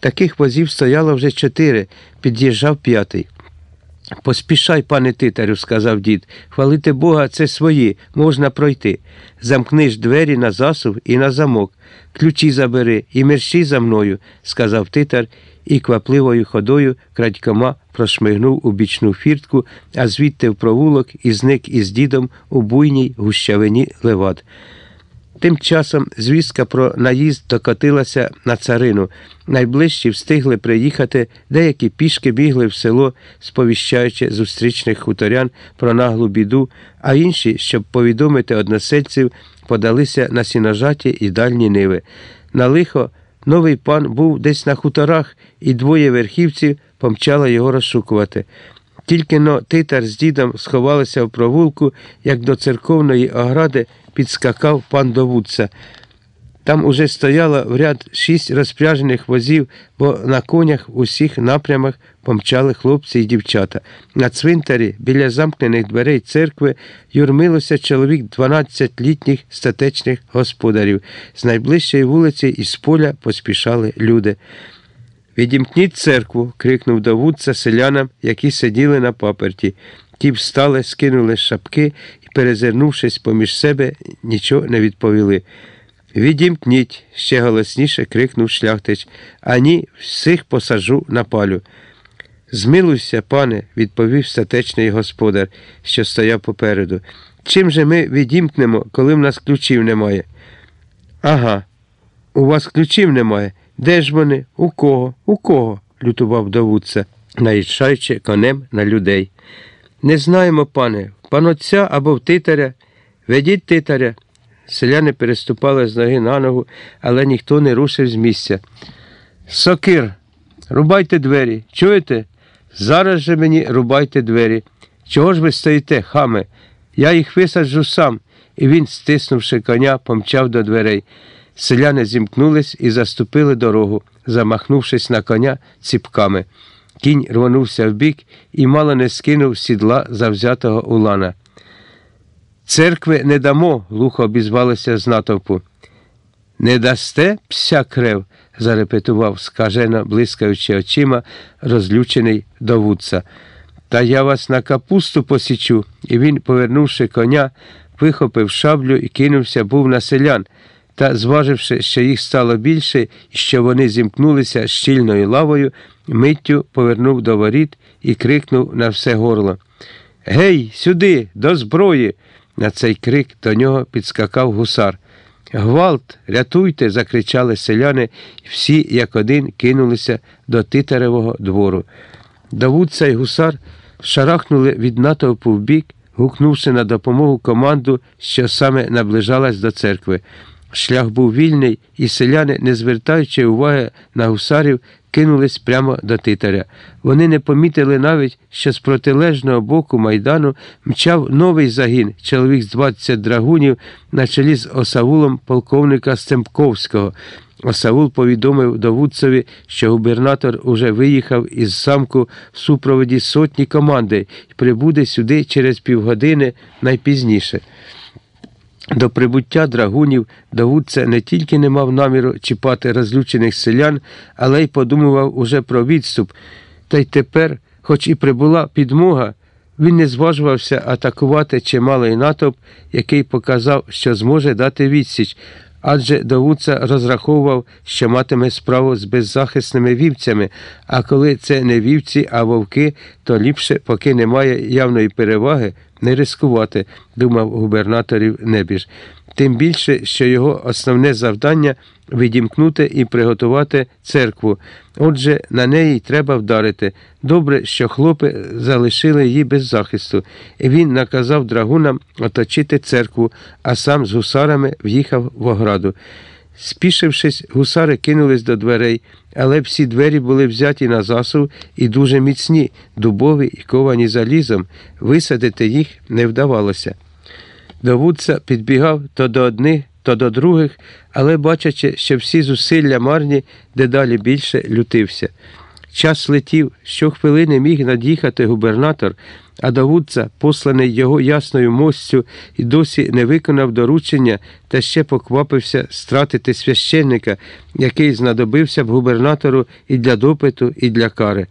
Таких возів стояло вже чотири, під'їжджав п'ятий. Поспішай, пане титарю, сказав дід. Хвалити Бога, це свої, можна пройти. Замкни ж двері на засув і на замок. Ключі забери і мерщій за мною, сказав титар і квапливою ходою крадькома прошмигнув у бічну фіртку, а звідти в провулок і зник із дідом у буйній гущавині левад. Тим часом звістка про наїзд докотилася на царину. Найближчі встигли приїхати, деякі пішки бігли в село, сповіщаючи зустрічних хуторян про наглу біду, а інші, щоб повідомити односельців, подалися на сіножаті і дальні ниви. На лихо новий пан був десь на хуторах, і двоє верхівців помчали його розшукувати. Тільки но титар з дідом сховалися в провулку, як до церковної огради підскакав пан Довудца. Там уже стояло в ряд шість розпряжених возів, бо на конях в усіх напрямах помчали хлопці і дівчата. На цвинтарі біля замкнених дверей церкви юрмилося чоловік 12 літніх статечних господарів. З найближчої вулиці із поля поспішали люди. Відімкніть церкву. крикнув Давудца селянам, які сиділи на паперті. Ті встали, скинули шапки і, перезирнувшись поміж себе, нічого не відповіли. Відімкніть, ще голосніше крикнув шляхтич. Ані всіх посажу на палю. Змилуйся, пане, відповів статечний господар, що стояв попереду. Чим же ми відімкнемо, коли в нас ключів немає? Ага, у вас ключів немає. Де ж вони? У кого? У кого? лютував Давудца, наїжджаючи конем на людей. Не знаємо, пане, панотця або в титаря. Ведіть титаря. Селяни переступали з ноги на ногу, але ніхто не рушив з місця. Сокир, рубайте двері. Чуєте? Зараз же мені рубайте двері. Чого ж ви стоїте, хаме? Я їх висаджу сам. І він, стиснувши коня, помчав до дверей. Селяни зімкнулись і заступили дорогу, замахнувшись на коня ціпками. Кінь рвонувся вбік і мало не скинув сідла завзятого улана. Церкви не дамо, глухо обізвалося з натовпу. Не дасте пся крев? зарепетував, скажено, блискаючи очима, розлючений довудца. Та я вас на капусту посічу, і він, повернувши коня, вихопив шаблю і кинувся був на селян. Та, зваживши, що їх стало більше і що вони зімкнулися щільною лавою, миттю повернув до воріт і крикнув на все горло. Гей, сюди, до зброї! На цей крик до нього підскакав гусар. Гвалт, рятуйте, закричали селяни, і всі, як один, кинулися до титаревого двору. Давудца й гусар шарахнули від натовпу вбік, гукнувши на допомогу команду, що саме наближалась до церкви. Шлях був вільний, і селяни, не звертаючи уваги на гусарів, кинулись прямо до титаря. Вони не помітили навіть, що з протилежного боку майдану мчав новий загін, чоловік з 20 драгунів на чолі з осавулом полковника Стемпковського. Осавул повідомив Довудцеві, що губернатор уже виїхав із замку в супроводі сотні команди і прибуде сюди через півгодини найпізніше. До прибуття драгунів Давудце не тільки не мав наміру чіпати розлючених селян, але й подумував уже про відступ. Та й тепер, хоч і прибула підмога, він не зважувався атакувати чималий натовп, який показав, що зможе дати відсіч, адже Давудца розраховував, що матиме справу з беззахисними вівцями, а коли це не вівці, а вовки, то ліпше, поки немає явної переваги, не рискувати, думав губернаторів Небіж. Тим більше, що його основне завдання відімкнути і приготувати церкву. Отже, на неї треба вдарити. Добре, що хлопи залишили її без захисту, він наказав драгунам оточити церкву, а сам з гусарами в'їхав в ограду. Спішившись, гусари кинулись до дверей, але всі двері були взяті на засув і дуже міцні, дубові і ковані залізом. Висадити їх не вдавалося. Довудца підбігав то до одних, то до других, але, бачачи, що всі зусилля марні, дедалі більше лютився. Час летів, щохвилини міг над'їхати губернатор, а Давудца, посланий його ясною мостю, і досі не виконав доручення та ще поквапився стратити священника, який знадобився б губернатору і для допиту, і для кари.